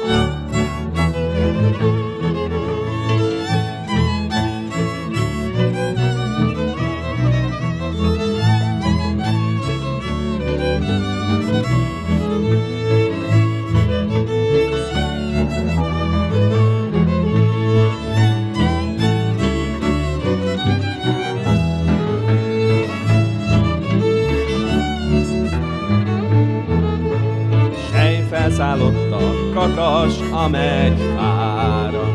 Música felszállott a kakas a megyfára.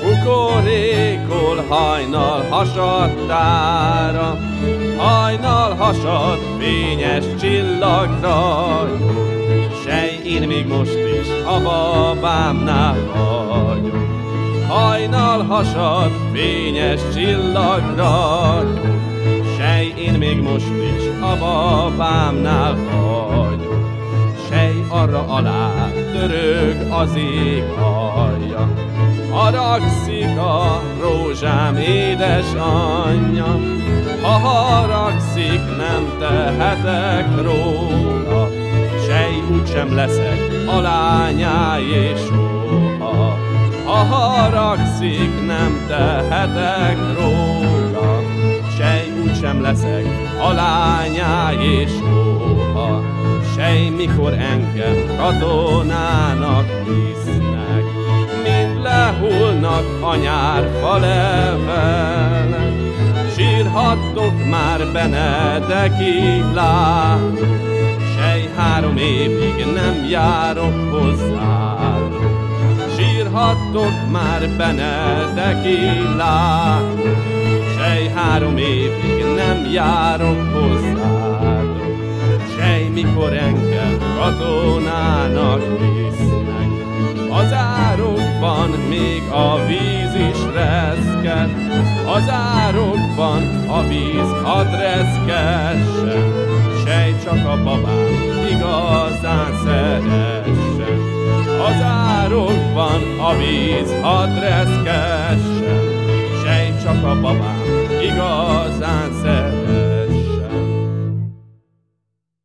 Kukorékol hajnal hasadtára, hajnal hasad fényes csillagra. Sej, én még most is a babámnál vagyok. Hajnal hasad fényes csillagra. Sej, én még most is a babámnál vagyok arra alá törög az ég alja. Haragszik a rózsám édesanyja, ha haragszik, nem tehetek róla, sej úgysem leszek a lányáé soha. Ha haragszik, nem tehetek róla, sej úgysem leszek a lányáé soha mikor engem katonának hisznek, mind lehullnak a nyárfa levelek. Sírhattok már Benedekig lát, sej három évig nem járok hozzá. Sírhattok már Benedekig lát, sej három évig nem járok hozzá engem katonának visznek. Az árokban még a víz is reszket, az árokban a víz hadd reszkessen, csak a babám igazán szeressen. Az árokban a víz hadd reszkessen, csak a babám igaz